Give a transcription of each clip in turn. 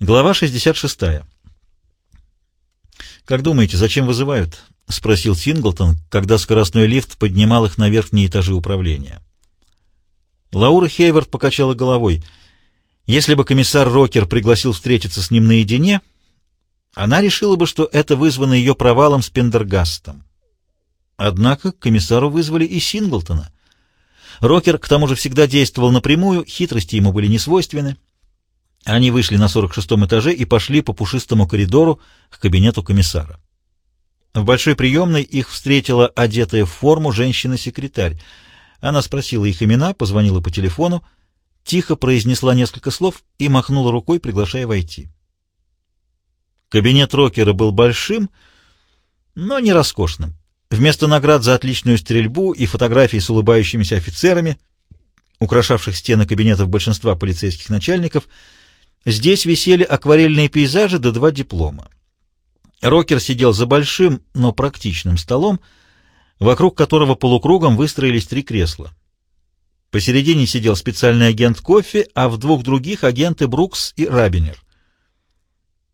Глава 66. «Как думаете, зачем вызывают?» — спросил Синглтон, когда скоростной лифт поднимал их на верхние этажи управления. Лаура Хейвард покачала головой. Если бы комиссар Рокер пригласил встретиться с ним наедине, она решила бы, что это вызвано ее провалом с Пендергастом. Однако комиссару вызвали и Синглтона. Рокер, к тому же, всегда действовал напрямую, хитрости ему были не свойственны. Они вышли на 46-м этаже и пошли по пушистому коридору к кабинету комиссара. В большой приемной их встретила одетая в форму женщина-секретарь. Она спросила их имена, позвонила по телефону, тихо произнесла несколько слов и махнула рукой, приглашая войти. Кабинет Рокера был большим, но не роскошным. Вместо наград за отличную стрельбу и фотографий с улыбающимися офицерами, украшавших стены кабинетов большинства полицейских начальников, Здесь висели акварельные пейзажи да два диплома. Рокер сидел за большим, но практичным столом, вокруг которого полукругом выстроились три кресла. Посередине сидел специальный агент кофе, а в двух других агенты Брукс и Рабинер.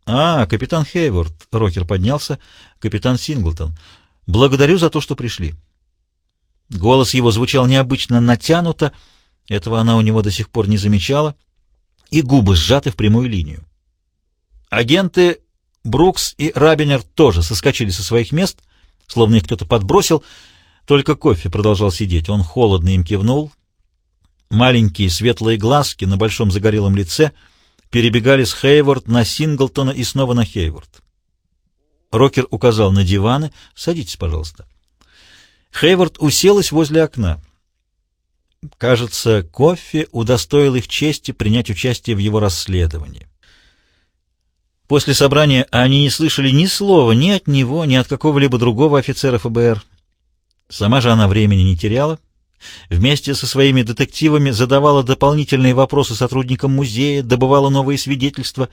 «А, капитан Хейворд», — Рокер поднялся, — «капитан Синглтон, благодарю за то, что пришли». Голос его звучал необычно натянуто, этого она у него до сих пор не замечала — и губы сжаты в прямую линию. Агенты Брукс и Рабинер тоже соскочили со своих мест, словно их кто-то подбросил, только кофе продолжал сидеть. Он холодно им кивнул. Маленькие светлые глазки на большом загорелом лице перебегали с Хейворд на Синглтона и снова на Хейворд. Рокер указал на диваны. «Садитесь, пожалуйста». Хейворд уселась возле окна. Кажется, кофе удостоил их чести принять участие в его расследовании. После собрания они не слышали ни слова ни от него, ни от какого-либо другого офицера ФБР. Сама же она времени не теряла. Вместе со своими детективами задавала дополнительные вопросы сотрудникам музея, добывала новые свидетельства.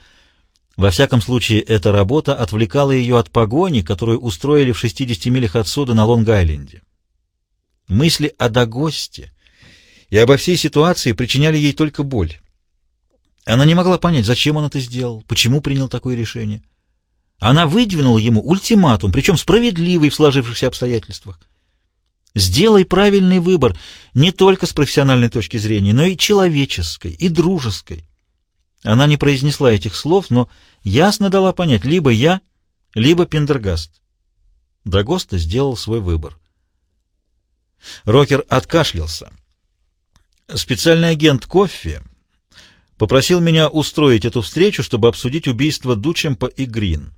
Во всяком случае, эта работа отвлекала ее от погони, которую устроили в 60 милях отсюда на Лонг-Айленде. Мысли о Дагосте и обо всей ситуации причиняли ей только боль. Она не могла понять, зачем он это сделал, почему принял такое решение. Она выдвинула ему ультиматум, причем справедливый в сложившихся обстоятельствах. Сделай правильный выбор не только с профессиональной точки зрения, но и человеческой, и дружеской. Она не произнесла этих слов, но ясно дала понять, либо я, либо Пендергаст. Дагоста сделал свой выбор. Рокер откашлялся. Специальный агент Коффи попросил меня устроить эту встречу, чтобы обсудить убийство Дучемпа и Грин.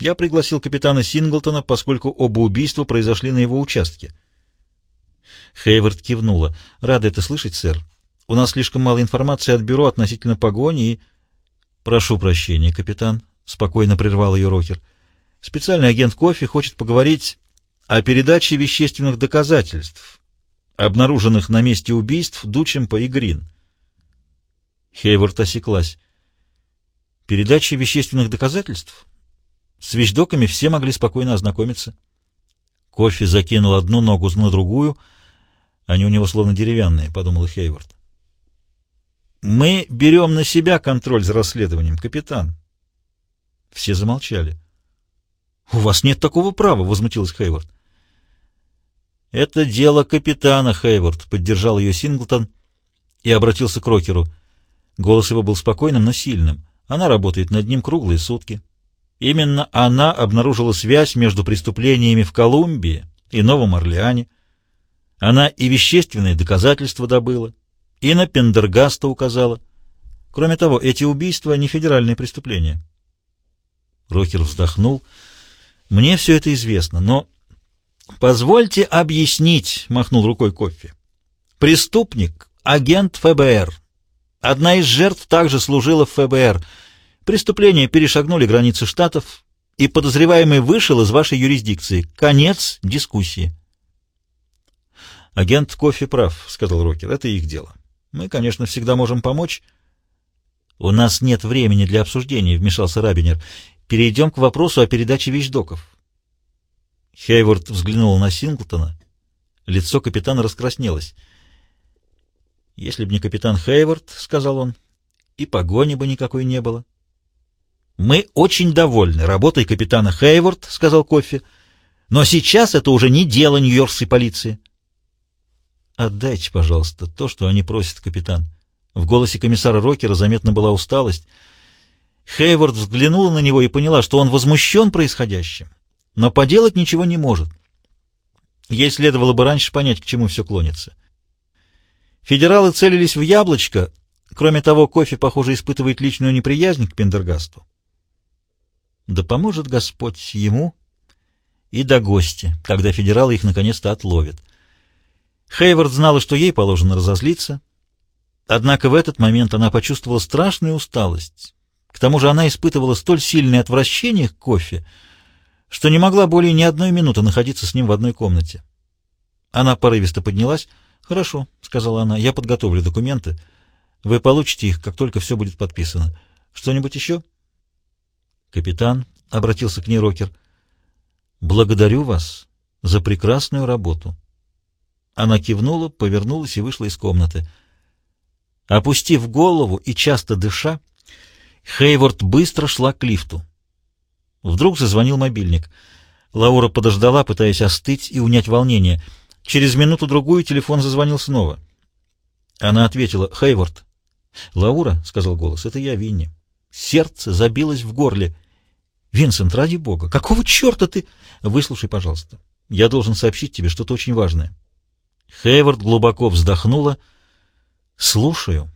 Я пригласил капитана Синглтона, поскольку оба убийства произошли на его участке. Хейвард кивнула. «Рада это слышать, сэр. У нас слишком мало информации от бюро относительно погони и...» «Прошу прощения, капитан», — спокойно прервал ее Рокер. «Специальный агент Кофи хочет поговорить о передаче вещественных доказательств, обнаруженных на месте убийств Дучемпа и Грин. Хейворд осеклась. Передача вещественных доказательств? С вещдоками все могли спокойно ознакомиться. Кофе закинул одну ногу на другую. Они у него словно деревянные, — подумал Хейворд. «Мы берем на себя контроль за расследованием, капитан». Все замолчали. «У вас нет такого права», — возмутилась Хейворд. «Это дело капитана Хейворд», — поддержал ее Синглтон и обратился к Рокеру. Голос его был спокойным, но сильным. Она работает над ним круглые сутки. Именно она обнаружила связь между преступлениями в Колумбии и Новом Орлеане. Она и вещественные доказательства добыла, и на Пендергаста указала. Кроме того, эти убийства — не федеральные преступления. Рокер вздохнул. «Мне все это известно, но «Позвольте объяснить», — махнул рукой Кофе. «Преступник — агент ФБР. Одна из жертв также служила в ФБР. Преступления перешагнули границы штатов, и подозреваемый вышел из вашей юрисдикции. Конец дискуссии». «Агент Кофе прав», — сказал Рокер. «Это их дело. Мы, конечно, всегда можем помочь». «У нас нет времени для обсуждения», — вмешался Рабинер. «Перейдем к вопросу о передаче вещдоков». Хейворд взглянул на Синглтона. Лицо капитана раскраснелось. «Если бы не капитан Хейворд, — сказал он, — и погони бы никакой не было. «Мы очень довольны работой капитана Хейворд», — сказал Кофи. «Но сейчас это уже не дело нью-йоркской полиции». «Отдайте, пожалуйста, то, что они просят, капитан». В голосе комиссара Рокера заметна была усталость. Хейворд взглянула на него и поняла, что он возмущен происходящим, но поделать ничего не может. Ей следовало бы раньше понять, к чему все клонится. Федералы целились в яблочко. Кроме того, кофе, похоже, испытывает личную неприязнь к Пендергасту. Да поможет Господь ему и до гости, когда федералы их наконец-то отловят. Хейвард знала, что ей положено разозлиться, однако в этот момент она почувствовала страшную усталость. К тому же она испытывала столь сильное отвращение к кофе, что не могла более ни одной минуты находиться с ним в одной комнате. Она порывисто поднялась. «Хорошо», — сказала она, — «я подготовлю документы. Вы получите их, как только все будет подписано. Что-нибудь еще?» «Капитан», — обратился к ней Рокер, — «благодарю вас за прекрасную работу». Она кивнула, повернулась и вышла из комнаты. Опустив голову и часто дыша, Хейворд быстро шла к лифту. Вдруг зазвонил мобильник. Лаура подождала, пытаясь остыть и унять волнение. Через минуту-другую телефон зазвонил снова. Она ответила «Хейворд». «Лаура», — сказал голос, — «это я, Винни». Сердце забилось в горле. «Винсент, ради бога, какого черта ты...» «Выслушай, пожалуйста. Я должен сообщить тебе что-то очень важное». Хейвард глубоко вздохнула. «Слушаю».